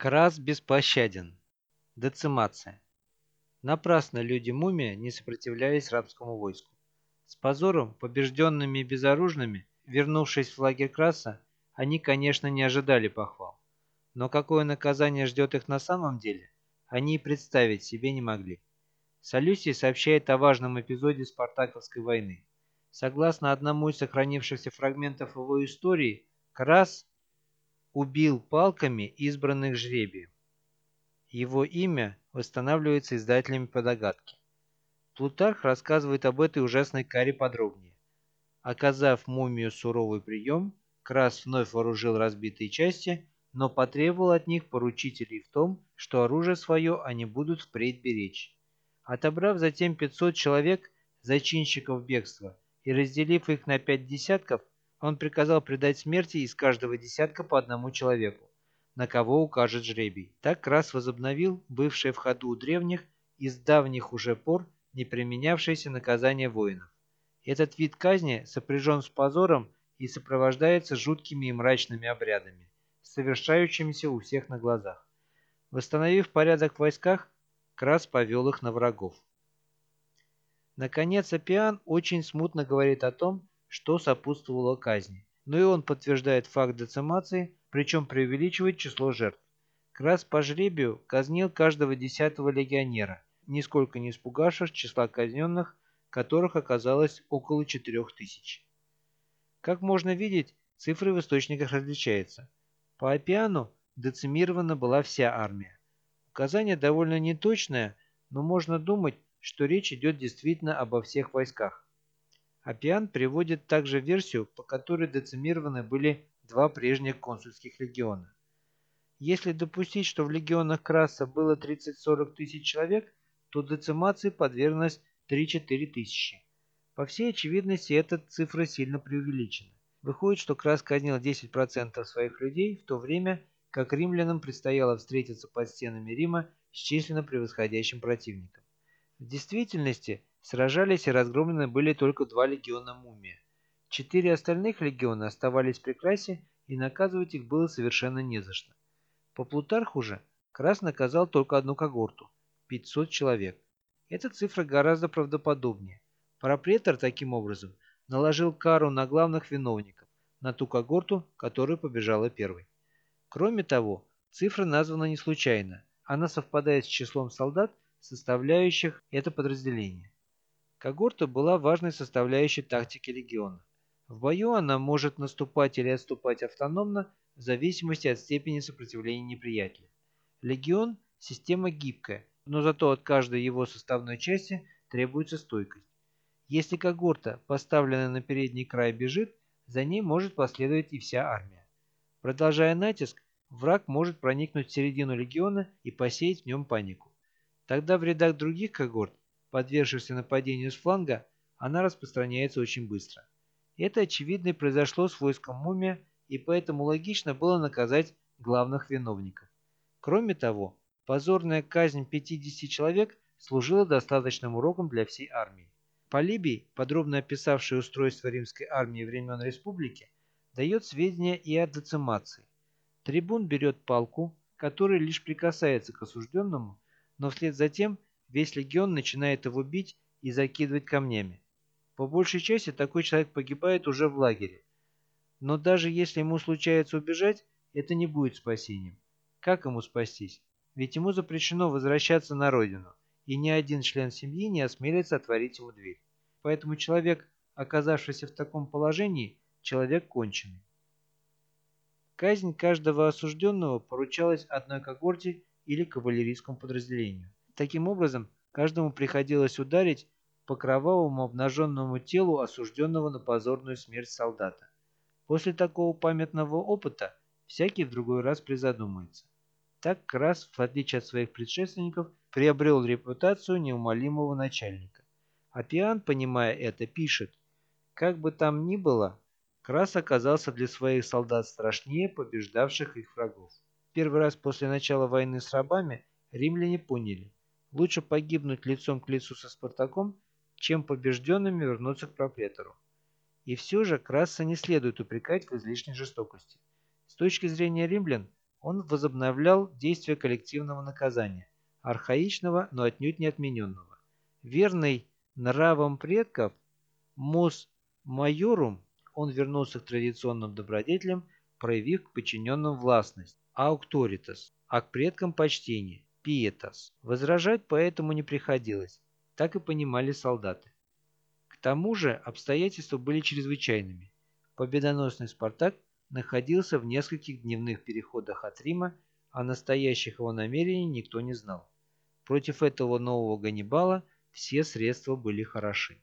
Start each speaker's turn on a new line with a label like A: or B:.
A: Крас беспощаден. Децимация. Напрасно люди-мумия не сопротивлялись рабскому войску. С позором, побежденными и безоружными, вернувшись в лагерь Краса, они, конечно, не ожидали похвал. Но какое наказание ждет их на самом деле, они и представить себе не могли. Солюсий сообщает о важном эпизоде Спартаковской войны. Согласно одному из сохранившихся фрагментов его истории, Крас убил палками избранных жребием. Его имя восстанавливается издателями по догадке. Плутарх рассказывает об этой ужасной каре подробнее. Оказав мумию суровый прием, Крас вновь вооружил разбитые части, но потребовал от них поручителей в том, что оружие свое они будут впредь беречь. Отобрав затем 500 человек, зачинщиков бегства, и разделив их на пять десятков, он приказал предать смерти из каждого десятка по одному человеку, на кого укажет жребий. Так Крас возобновил бывшее в ходу у древних и с давних уже пор не применявшееся наказание воинов. Этот вид казни сопряжен с позором и сопровождается жуткими и мрачными обрядами, совершающимися у всех на глазах. Восстановив порядок в войсках, Крас повел их на врагов. Наконец, Апиан очень смутно говорит о том, что сопутствовало казни. Но и он подтверждает факт децимации, причем преувеличивает число жертв. Крас по жребию казнил каждого десятого легионера, нисколько не испугавшись числа казненных, которых оказалось около четырех тысяч. Как можно видеть, цифры в источниках различаются. По Апиану децимирована была вся армия. Указание довольно неточное, но можно думать, что речь идет действительно обо всех войсках. Апиан приводит также версию, по которой децимированы были два прежних консульских легиона. Если допустить, что в легионах Краса было 30-40 тысяч человек, то децимации подверглось 3-4 тысячи. По всей очевидности, эта цифра сильно преувеличена. Выходит, что Крас казнил 10% своих людей, в то время как римлянам предстояло встретиться под стенами Рима с численно превосходящим противником. В действительности, сражались и разгромлены были только два легиона Мумия. Четыре остальных легиона оставались при Красе, и наказывать их было совершенно не за что. По Плутарху же Крас наказал только одну когорту – 500 человек. Эта цифра гораздо правдоподобнее. Пропретор таким образом наложил кару на главных виновников, на ту когорту, которая побежала первой. Кроме того, цифра названа не случайно. Она совпадает с числом солдат, составляющих это подразделение. Когорта была важной составляющей тактики легиона. В бою она может наступать или отступать автономно в зависимости от степени сопротивления неприятеля. Легион – система гибкая, но зато от каждой его составной части требуется стойкость. Если когорта, поставленная на передний край, бежит, за ней может последовать и вся армия. Продолжая натиск, враг может проникнуть в середину легиона и посеять в нем панику. Тогда в рядах других когорт, подвергшихся нападению с фланга, она распространяется очень быстро. Это очевидно и произошло с войском Мумия, и поэтому логично было наказать главных виновников. Кроме того, позорная казнь 50 человек служила достаточным уроком для всей армии. Полибий, подробно описавший устройство римской армии времен республики, дает сведения и о децимации. Трибун берет палку, которая лишь прикасается к осужденному, но вслед за тем весь легион начинает его бить и закидывать камнями. По большей части такой человек погибает уже в лагере. Но даже если ему случается убежать, это не будет спасением. Как ему спастись? Ведь ему запрещено возвращаться на родину, и ни один член семьи не осмелится отворить ему дверь. Поэтому человек, оказавшийся в таком положении, человек конченый. Казнь каждого осужденного поручалась одной когорте или кавалерийскому подразделению. Таким образом, каждому приходилось ударить по кровавому обнаженному телу осужденного на позорную смерть солдата. После такого памятного опыта всякий в другой раз призадумается. Так Крас, в отличие от своих предшественников, приобрел репутацию неумолимого начальника. Апиан, понимая это, пишет, «Как бы там ни было, Крас оказался для своих солдат страшнее побеждавших их врагов. Первый раз после начала войны с рабами римляне поняли, лучше погибнуть лицом к лицу со Спартаком, чем побежденными вернуться к пропретору. И все же Краса не следует упрекать в излишней жестокости. С точки зрения римлян, он возобновлял действие коллективного наказания, архаичного, но отнюдь не отмененного. Верный нравам предков, мус майорум, он вернулся к традиционным добродетелям, проявив к подчиненным властность, аукторитас, а к предкам почтение, пиетас. Возражать поэтому не приходилось, так и понимали солдаты. К тому же обстоятельства были чрезвычайными. Победоносный Спартак находился в нескольких дневных переходах от Рима, а настоящих его намерений никто не знал. Против этого нового Ганнибала все средства были хороши.